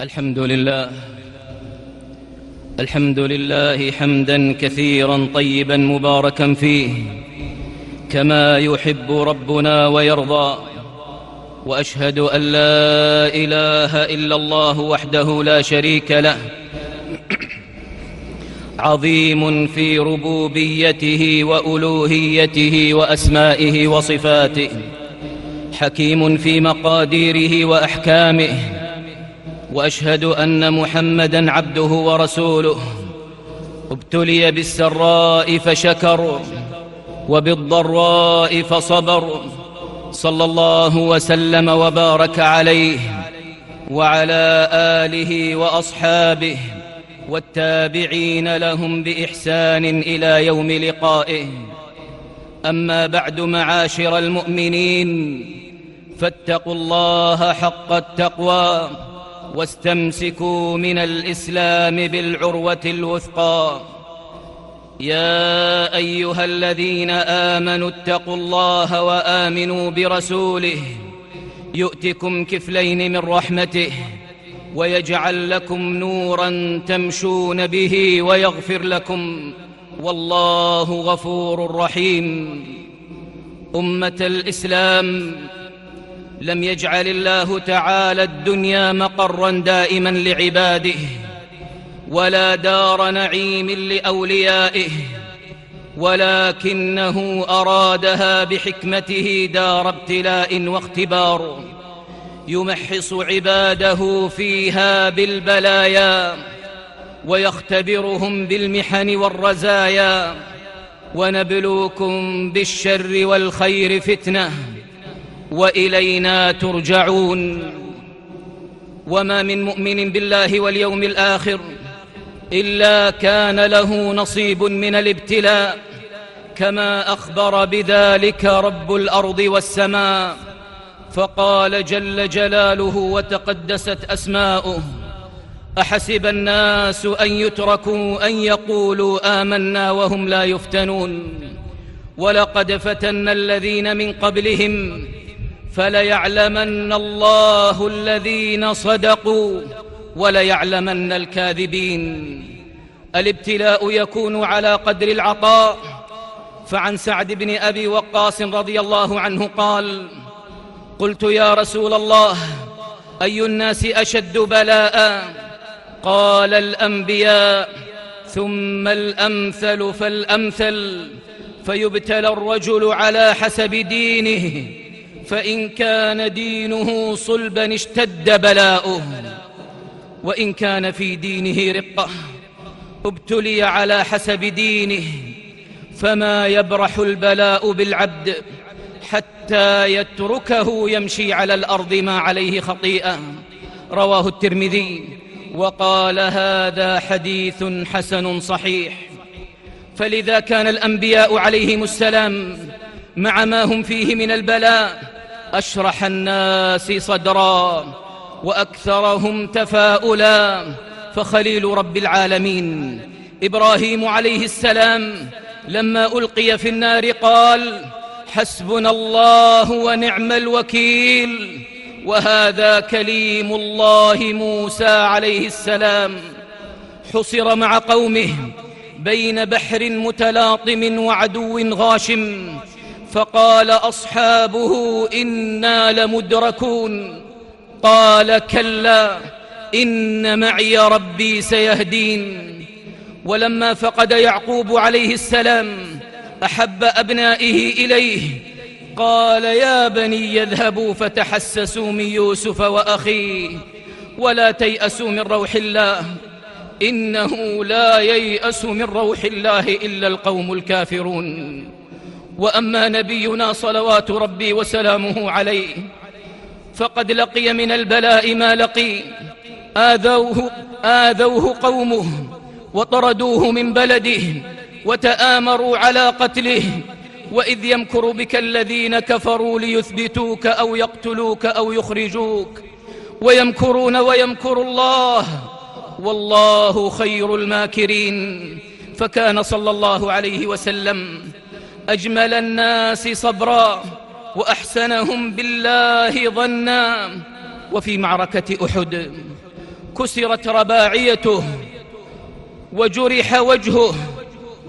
الحمد لله. الحمد لله حمدا كثيرا طيبا مباركا فيه. كما يحب ربنا ويرضى. وأشهد أن لا إله إلا الله وحده لا شريك له. عظيم في ربوبيته وألوهيته وأسمائه وصفاته. حكيم في مقاديره وأحكامه. وأشهد أن محمدا عبده ورسوله. ابتلي بالسراء فشكر وبالضراء فصبر صلى الله وسلم وبارك عليه وعلى آله وأصحابه والتابعين لهم بإحسان إلى يوم لقائه. أما بعد معاشر المؤمنين فاتقوا الله حق التقوى. واستمسكوا من الإسلام بالعروة الوثقى. يا أيها الذين آمنوا اتقوا الله وآمنوا برسوله. يؤتكم كفلين من رحمته ويجعل لكم نورا تمشون به ويغفر لكم. والله غفور رحيم. أمة الإسلام لم يجعل الله تعالى الدنيا مقرا دائما لعباده ولا دار نعيم لأوليائه ولكنه أرادها بحكمته دار ابتلاء واختبار يمحص عباده فيها بالبلايا ويختبرهم بالمحن والرزايا ونبلوكم بالشر والخير فتنة. وإلينا ترجعون. وما من مؤمن بالله واليوم الآخر إلا كان له نصيب من الابتلاء كما أخبر بذلك رب الأرض والسماء فقال جل جلاله وتقدست أسماؤه أحسب الناس أن يتركوا أن يقولوا آمنا وهم لا يفتنون. ولقد فتنا الذين من قبلهم فليعلمن الله الذين صدقوا وليعلمن الكاذبين. الابتلاء يكون على قدر العطاء. فعن سعد بن أبي وقاص رضي الله عنه قال قلت يا رسول الله أي الناس أشد بلاء؟ قال الأنبياء. ثم الأمثل فالأمثل فيبتلى الرجل على حسب دينه. فإن كان دينه صلبا اشتد بلاؤه وإن كان في دينه رقة ابتلي على حسب دينه فما يبرح البلاء بالعبد حتى يتركه يمشي على الأرض ما عليه خطيئة. رواه الترمذي وقال هذا حديث حسن صحيح. فلذا كان الأنبياء عليهم السلام مع ما هم فيه من البلاء أشرح الناس صدرا وأكثرهم تفاؤلا. فخليل رب العالمين إبراهيم عليه السلام لما ألقي في النار قال حسبنا الله ونعم الوكيل وهذا كليم الله موسى عليه السلام. حصر مع قومه بين بحر متلاطم وعدو غاشم. فقال أصحابه إنا لمدركون قال كلا إن معي ربي سيهدين ولما فقد يعقوب عليه السلام أحب أبنائه إليه قال يا بني يذهبوا فتحسسوا من يوسف وأخيه ولا تيأسوا من روح الله إنه لا ييأس من روح الله إلا القوم الكافرون وأما نبينا صلوات ربي وسلامه عليه فقد لقي من البلاء ما لقي. آذوه آذوه قومه وطردوه من بلده وتآمروا على قتله. وإذ يمكر بك الذين كفروا ليثبتوك أو يقتلوك أو يخرجوك. ويمكرون ويمكر الله والله خير الماكرين. فكان صلى الله عليه وسلم أجمل الناس صبرا وأحسنهم بالله ظنا. وفي معركة أحد كسرت رباعيته وجرح وجهه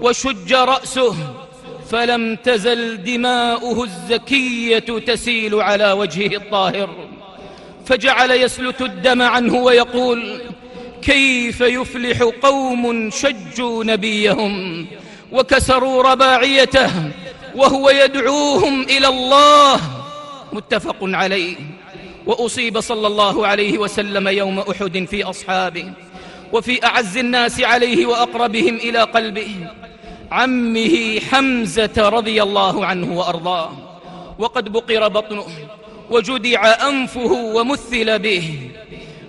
وشج رأسه فلم تزل دماؤه الزكية تسيل على وجهه الطاهر. فجعل يسلت الدم عنه ويقول كيف يفلح قوم شجوا نبيهم؟ وكسروا رباعيته وهو يدعوهم إلى الله متفق عليه. وأصيب صلى الله عليه وسلم يوم أحد في أصحابه وفي أعز الناس عليه وأقربهم إلى قلبه عمه حمزة رضي الله عنه وأرضاه. وقد بقر بطنه وجدع أنفه ومثل به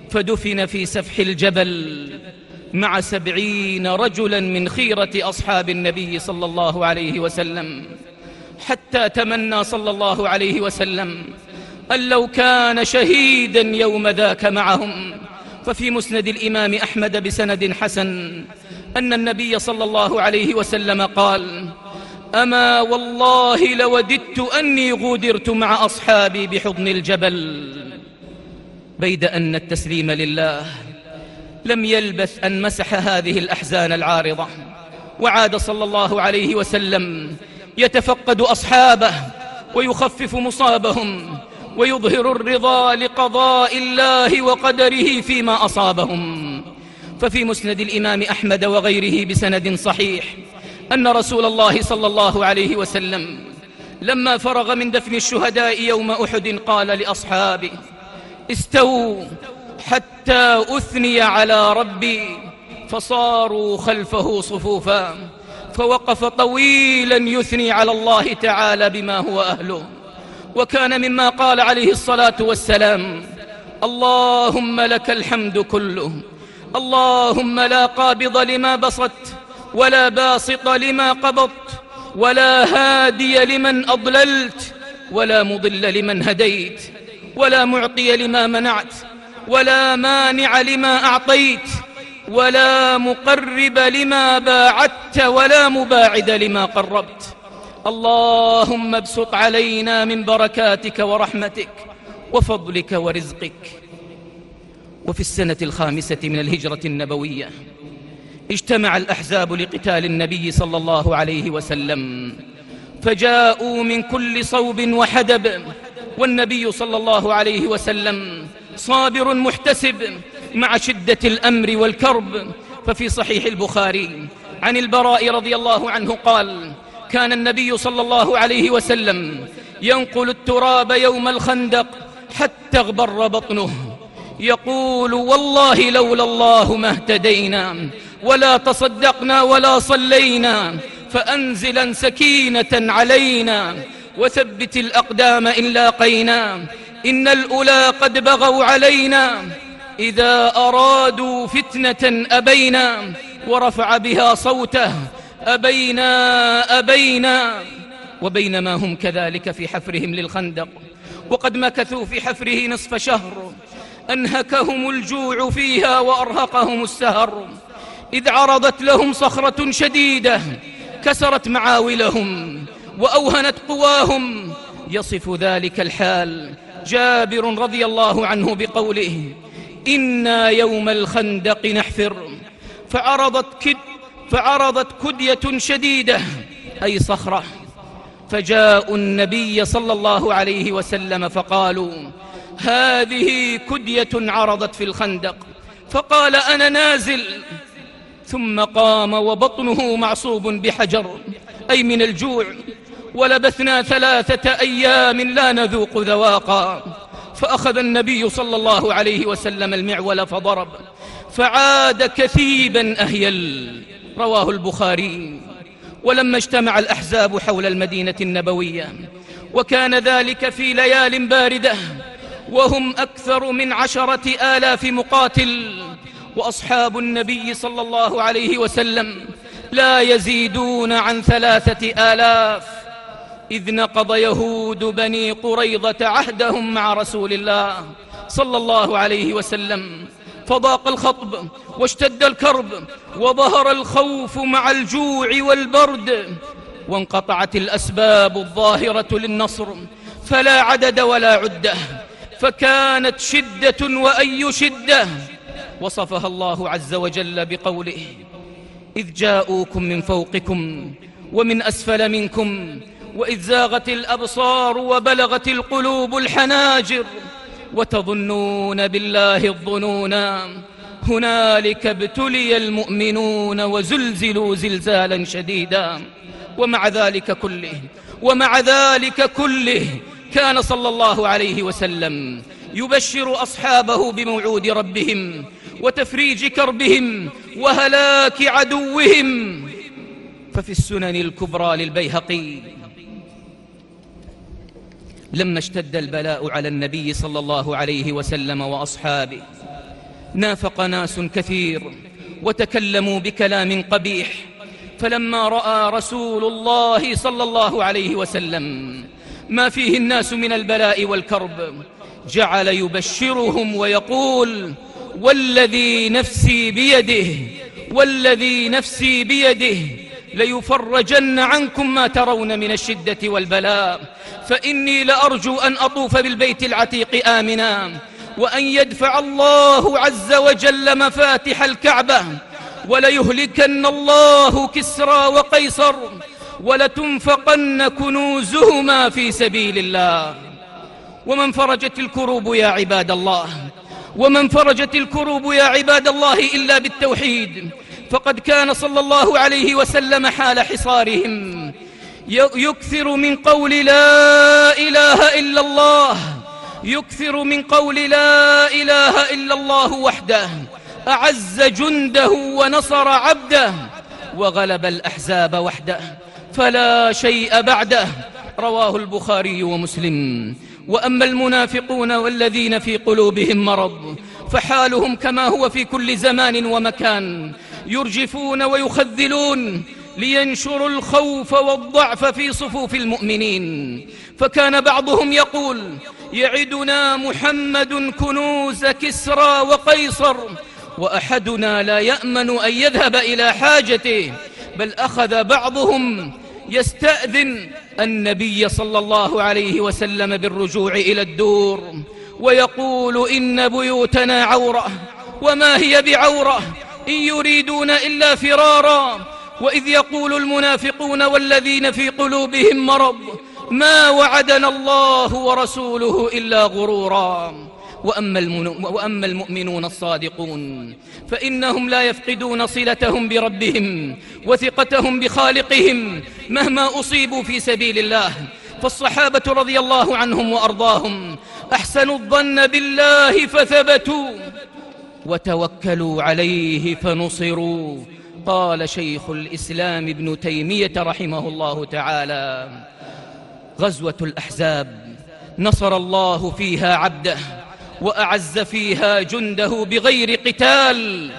فدفن في سفح الجبل مع سبعين رجلا من خيرة أصحاب النبي صلى الله عليه وسلم. حتى تمنى صلى الله عليه وسلم أن لو كان شهيدا يوم ذاك معهم. ففي مسند الإمام أحمد بسند حسن أن النبي صلى الله عليه وسلم قال أما والله لوددت أني غودرت مع أصحابي بحضن الجبل. بيد أن التسليم لله. لم يلبث أن مسح هذه الأحزان العارضة. وعاد صلى الله عليه وسلم يتفقد أصحابه ويخفف مصابهم ويظهر الرضا لقضاء الله وقدره فيما أصابهم. ففي مسند الإمام أحمد وغيره بسند صحيح أن رسول الله صلى الله عليه وسلم لما فرغ من دفن الشهداء يوم أحد قال لأصحابه استووا حتى أثني على ربي فصاروا خلفه صفوفا فوقف طويلا يثني على الله تعالى بما هو أهله. وكان مما قال عليه الصلاة والسلام اللهم لك الحمد كله اللهم لا قابض لما بسطت ولا باسط لما قبضت ولا هادي لمن أضللت ولا مضل لمن هديت ولا معطي لما منعت ولا مانع لما أعطيت ولا مقرب لما باعدت ولا مباعد لما قربت. اللهم ابسط علينا من بركاتك ورحمتك وفضلك ورزقك. وفي السنة الخامسة من الهجرة النبوية اجتمع الأحزاب لقتال النبي صلى الله عليه وسلم. فجاءوا من كل صوب وحدب والنبي صلى الله عليه وسلم صابر محتسب مع شدة الأمر والكرب. ففي صحيح البخاري عن البراء رضي الله عنه قال كان النبي صلى الله عليه وسلم ينقل التراب يوم الخندق حتى اغبر بطنه. يقول والله لولا الله ما اهتدينا ولا تصدقنا ولا صلينا فأنزلا سكينة علينا وثبت الأقدام إن لاقينا. إن الأولى قد بغوا علينا إذا أرادوا فتنة أبينا ورفع بها صوته أبينا أبينا. وبينما هم كذلك في حفرهم للخندق. وقد مكثوا في حفره نصف شهر. أنهكهم الجوع فيها وأرهقهم السهر. إذ عرضت لهم صخرة شديدة كسرت معاولهم وأوهنت قواهم. يصف ذلك الحال. جابر رضي الله عنه بقوله إنا يوم الخندق نحفر. فعرضت, كد فعرضت كدية شديدة أي صخرة. فجاءوا النبي صلى الله عليه وسلم فقالوا هذه كدية عرضت في الخندق. فقال أنا نازل. ثم قام وبطنه معصوب بحجر أي من الجوع. ولبثنا ثلاثة أيام لا نذوق ذواقا. فأخذ النبي صلى الله عليه وسلم المعول فضرب فعاد كثيبا أهيل. رواه البخاري. ولما اجتمع الأحزاب حول المدينة النبوية وكان ذلك في ليال باردة وهم أكثر من عشرة آلاف مقاتل. وأصحاب النبي صلى الله عليه وسلم لا يزيدون عن ثلاثة آلاف. إذ نقض يهود بني قريضة عهدهم مع رسول الله صلى الله عليه وسلم فضاق الخطب واشتد الكرب وظهر الخوف مع الجوع والبرد وانقطعت الأسباب الظاهرة للنصر فلا عدد ولا عده فكانت شدة وأي شدة وصفها الله عز وجل بقوله إذ جاءوكم من فوقكم ومن أسفل منكم وإذ زاغت الأبصار وبلغت القلوب الحناجر وتظنون بالله الظنون هنالك ابتلي المؤمنون وزلزلوا زلزالا شديدا ومع ذلك كله ومع ذلك كله كان صلى الله عليه وسلم يبشر أصحابه بموعود ربهم وتفريج كربهم وهلاك عدوهم ففي السنن الكبرى للبيهقي لما اشتد البلاء على النبي صلى الله عليه وسلم وأصحابه. نافق ناس كثير وتكلموا بكلام قبيح. فلما رأى رسول الله صلى الله عليه وسلم ما فيه الناس من البلاء والكرب جعل يبشرهم ويقول والذي نفسي بيده والذي نفسي بيده ليفرجن عنكم ما ترون من الشدة والبلاء. فإني لأرجو أن أطوف بالبيت العتيق آمنا وأن يدفع الله عز وجل مفاتح الكعبة وليهلكن الله كسرى وقيصر ولتنفقن كنوزهما في سبيل الله. ومن فرجت الكروب يا عباد الله ومن فرجت الكروب يا عباد الله إلا بالتوحيد فقد كان صلى الله عليه وسلم حال حصارهم. يكثر من قول لا إله إلا الله. يكثر من قول لا إله إلا الله وحده. أعز جنده ونصر عبده. وغلب الأحزاب وحده. فلا شيء بعده. رواه البخاري ومسلم. وأما المنافقون والذين في قلوبهم مرض فحالهم كما هو في كل زمان ومكان. يرجفون ويخذلون لينشروا الخوف والضعف في صفوف المؤمنين. فكان بعضهم يقول يعدنا محمد كنوز كسرى وقيصر وأحدنا لا يأمن أن يذهب إلى حاجته بل أخذ بعضهم يستأذن النبي صلى الله عليه وسلم بالرجوع إلى الدور ويقول إن بيوتنا عورة وما هي بعورة؟ إن يريدون إلا فرارا. وإذ يقول المنافقون والذين في قلوبهم مرض ما وعدنا الله ورسوله إلا غرورا. وأما, وأما المؤمنون الصادقون فإنهم لا يفقدون صلتهم بربهم وثقتهم بخالقهم مهما أصيبوا في سبيل الله. فالصحابة رضي الله عنهم وأرضاهم أحسنوا الظن بالله فثبتوا. وتوكلوا عليه فنصروا. قال شيخ الإسلام ابن تيمية رحمه الله تعالى غزوة الأحزاب نصر الله فيها عبده وأعز فيها جنده بغير قتال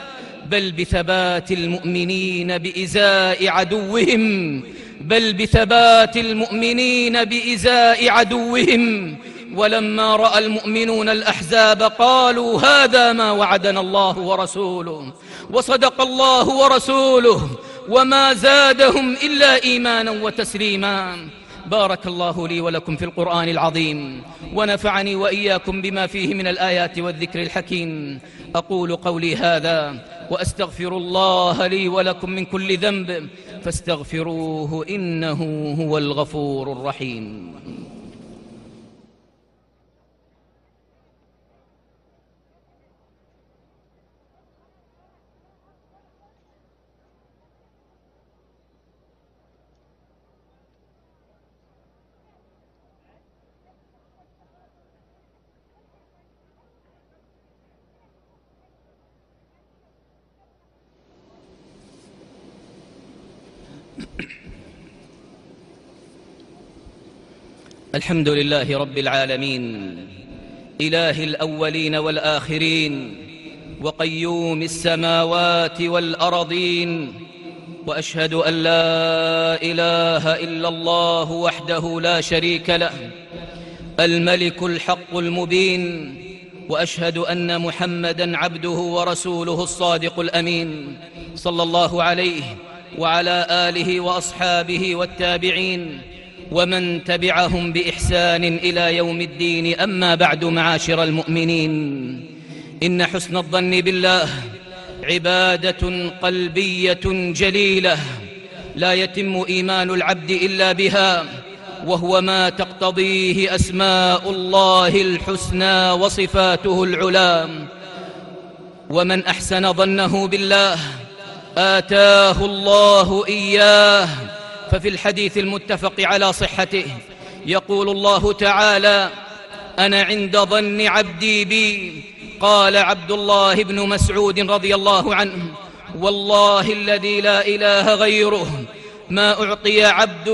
بل بثبات المؤمنين بإزاء عدوهم بل بثبات المؤمنين بإزاء عدوهم ولما رأى المؤمنون الأحزاب قالوا هذا ما وعدنا الله ورسوله وصدق الله ورسوله وما زادهم إلا إيمانا وتسليما. بارك الله لي ولكم في القرآن العظيم ونفعني وإياكم بما فيه من الآيات والذكر الحكيم. أقول قولي هذا وأستغفر الله لي ولكم من كل ذنب فاستغفروه إنه هو الغفور الرحيم. الحمد لله رب العالمين إله الأولين والآخرين وقيوم السماوات والأرضين وأشهد أن لا إله إلا الله وحده لا شريك له الملك الحق المبين وأشهد أن محمدا عبده ورسوله الصادق الأمين صلى الله عليه وعلى آله وأصحابه والتابعين ومن تبعهم بإحسان إلى يوم الدين. أما بعد معاشر المؤمنين إن حسن الظن بالله عبادة قلبية جليلة لا يتم إيمان العبد إلا بها وهو ما تقتضيه أسماء الله الحسنى وصفاته العلى. ومن أحسن ظنه بالله آتاه الله إياه ففي الحديث المتفق على صحته يقول الله تعالى أنا عند ظن عبدي بي قال عبد الله بن مسعود رضي الله عنه والله الذي لا إله غيره ما أعطي عبد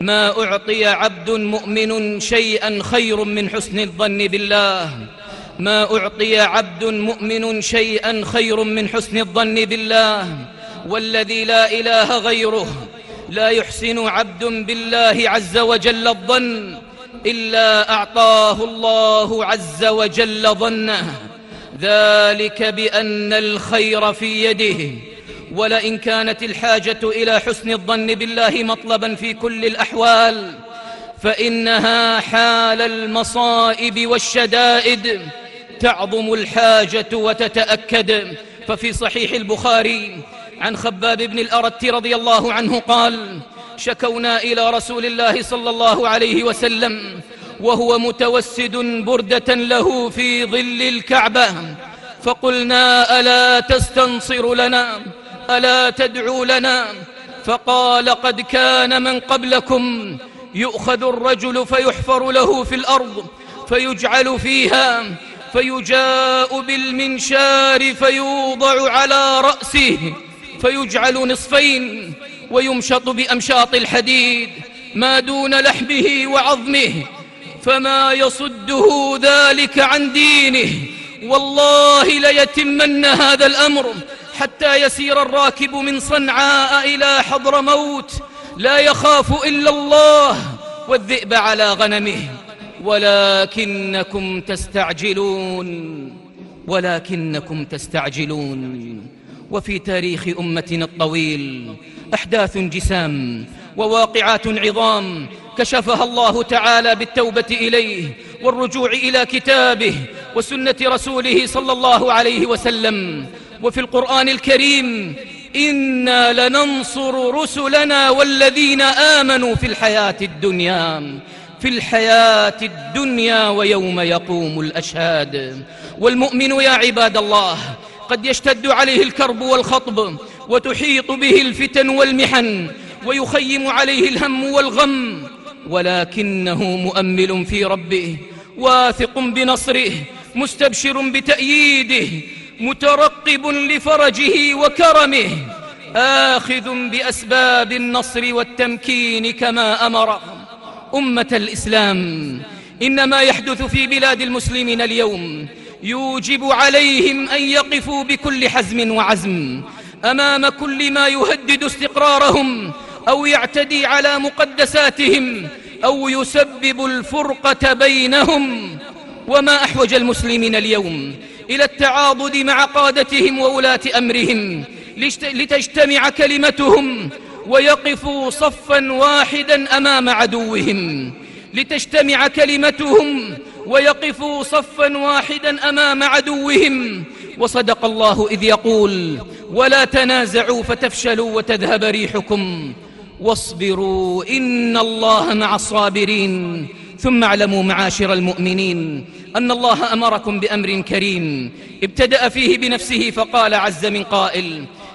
ما أعطي عبد مؤمن شيئا خير من حسن الظن بالله. ما أعطي عبد مؤمن شيئا خير من حسن الظن بالله والذي لا إله غيره. لا يحسن عبد بالله عز وجل الظن إلا أعطاه الله عز وجل ظنه. ذلك بأن الخير في يده. ولئن كانت الحاجة إلى حسن الظن بالله مطلبا في كل الأحوال فإنها حال المصائب والشدائد. تعظم الحاجة وتتأكد. ففي صحيح البخاري عن خباب بن الأرت رضي الله عنه قال شكونا إلى رسول الله صلى الله عليه وسلم وهو متوسد بردة له في ظل الكعبة. فقلنا ألا تستنصر لنا؟ ألا تدعو لنا؟ فقال قد كان من قبلكم يؤخذ الرجل فيحفر له في الأرض فيجعل فيها فيجاء بالمنشار فيوضع على رأسه فيجعل نصفين ويمشط بأمشاط الحديد ما دون لحمه وعظمه فما يصده ذلك عن دينه. والله ليتمن هذا الأمر حتى يسير الراكب من صنعاء إلى حضر موت لا يخاف إلا الله والذئب على غنمه. ولكنكم تستعجلون ولكنكم تستعجلون. وفي تاريخ أمتنا الطويل أحداث جسام وواقعات عظام كشفها الله تعالى بالتوبة إليه والرجوع إلى كتابه وسنة رسوله صلى الله عليه وسلم. وفي القرآن الكريم إنا لننصر رسلنا والذين آمنوا في الحياة الدنيا. في الحياة الدنيا ويوم يقوم الأشهاد. والمؤمن يا عباد الله قد يشتد عليه الكرب والخطب وتحيط به الفتن والمحن ويخيم عليه الهم والغم ولكنه مؤمل في ربه واثق بنصره مستبشر بتأييده مترقب لفرجه وكرمه آخذ بأسباب النصر والتمكين كما أمر أمة الإسلام. إن ما يحدث في بلاد المسلمين اليوم يوجب عليهم أن يقفوا بكل حزم وعزم أمام كل ما يهدد استقرارهم أو يعتدي على مقدساتهم أو يسبب الفرقة بينهم. وما أحوج المسلمين اليوم إلى التعاضد مع قادتهم وولاة أمرهم لتجتمع كلمتهم ويقفوا صفا واحدا أمام عدوهم لتجتمع كلمتهم ويقفوا صفا واحدا أمام عدوهم. وصدق الله إذ يقول ولا تنازعوا فتفشلوا وتذهب ريحكم. واصبروا إن الله مع الصابرين. ثم اعلموا معاشر المؤمنين أن الله أمركم بأمر كريم. ابتدأ فيه بنفسه فقال عز من قائل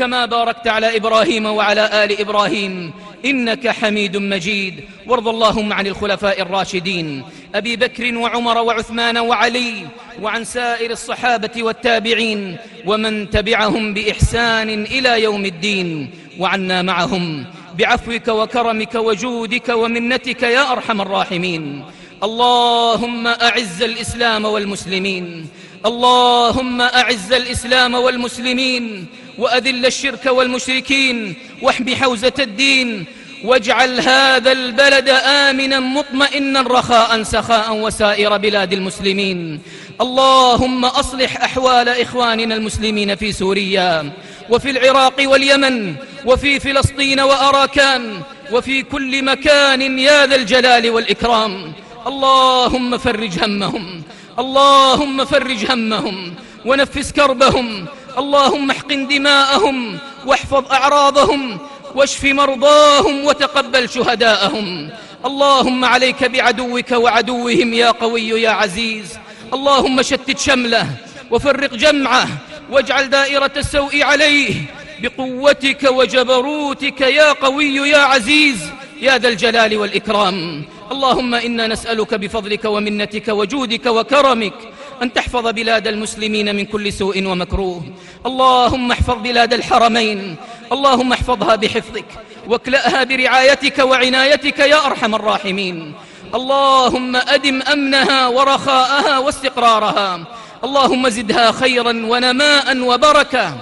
كما باركت على إبراهيم وعلى آل إبراهيم. إنك حميد مجيد. وارض اللهم عن الخلفاء الراشدين. أبي بكر وعمر وعثمان وعلي وعن سائر الصحابة والتابعين ومن تبعهم بإحسان إلى يوم الدين. وعنا معهم. بعفوك وكرمك وجودك ومنتك يا أرحم الراحمين. اللهم أعز الإسلام والمسلمين. اللهم أعز الإسلام والمسلمين وأذل الشرك والمشركين واحم حوزة الدين واجعل هذا البلد آمنا مطمئنا رخاء سخاء وسائر بلاد المسلمين. اللهم أصلح أحوال إخواننا المسلمين في سوريا وفي العراق واليمن وفي فلسطين وأراكان وفي كل مكان يا ذا الجلال والإكرام. اللهم فرج همهم اللهم فرج همهم ونفس كربهم. اللهم احقن دماءهم واحفظ أعراضهم واشف مرضاهم وتقبل شهداءهم. اللهم عليك بعدوك وعدوهم يا قوي يا عزيز. اللهم شتت شمله وفرق جمعه واجعل دائرة السوء عليه بقوتك وجبروتك يا قوي يا عزيز. يا ذا الجلال والإكرام. اللهم إنا نسألك بفضلك ومنتك وجودك وكرمك أن تحفظ بلاد المسلمين من كل سوء ومكروه. اللهم احفظ بلاد الحرمين. اللهم احفظها بحفظك. واكلأها برعايتك وعنايتك يا أرحم الراحمين. اللهم أدم أمنها ورخاءها واستقرارها. اللهم زدها خيرا ونماء وبركة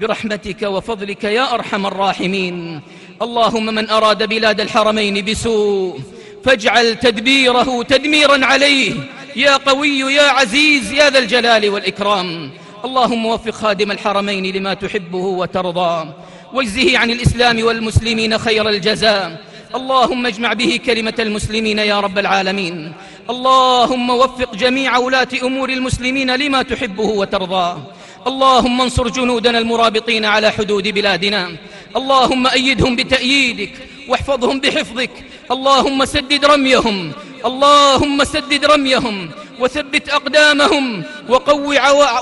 برحمتك وفضلك يا أرحم الراحمين. اللهم من أراد بلاد الحرمين بسوء فاجعل تدبيره تدميرا عليه. يا قوي يا عزيز يا ذا الجلال والإكرام. اللهم وفق خادم الحرمين لما تحبه وترضى. واجزه عن الإسلام والمسلمين خير الجزاء. اللهم اجمع به كلمة المسلمين يا رب العالمين. اللهم وفق جميع ولاة أمور المسلمين لما تحبه وترضاه اللهم انصر جنودنا المرابطين على حدود بلادنا. اللهم أيدهم بتأييدك واحفظهم بحفظك. اللهم سدد رميهم اللهم سدد رميهم وثبت أقدامهم وقوي,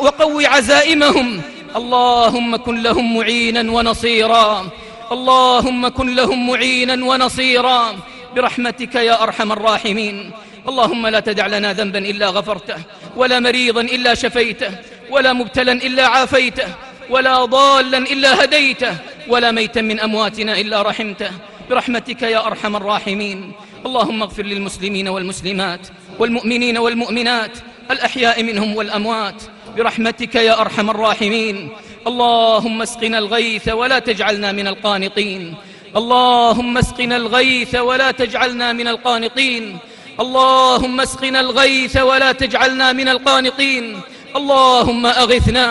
وقوي عزائمهم. اللهم كن لهم معينا ونصيرا. اللهم كن لهم معينا ونصيرا. برحمتك يا أرحم الراحمين. اللهم لا تدع لنا ذنبا إلا غفرته ولا مريضا إلا شفيته ولا مبتلا إلا عافيته ولا ضالا إلا هديته ولا ميتا من أمواتنا إلا رحمته. برحمتك يا أرحم الراحمين. اللهم اغفر للمسلمين والمسلمات والمؤمنين والمؤمنات الأحياء منهم والأموات برحمتك يا أرحم الراحمين. اللهم اسقنا الغيث ولا تجعلنا من القانطين. اللهم اسقنا الغيث ولا تجعلنا من القانطين. اللهم اسقنا الغيث ولا تجعلنا من القانطين. اللهم أغثنا.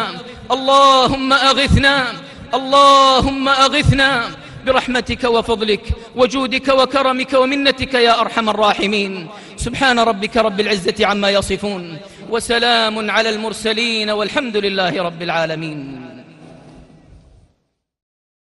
اللهم أغثنا. اللهم أغثنا. برحمتك وفضلك وجودك وكرمك ومنتك يا أرحم الراحمين. سبحان ربك رب العزة عما يصفون وسلام على المرسلين والحمد لله رب العالمين.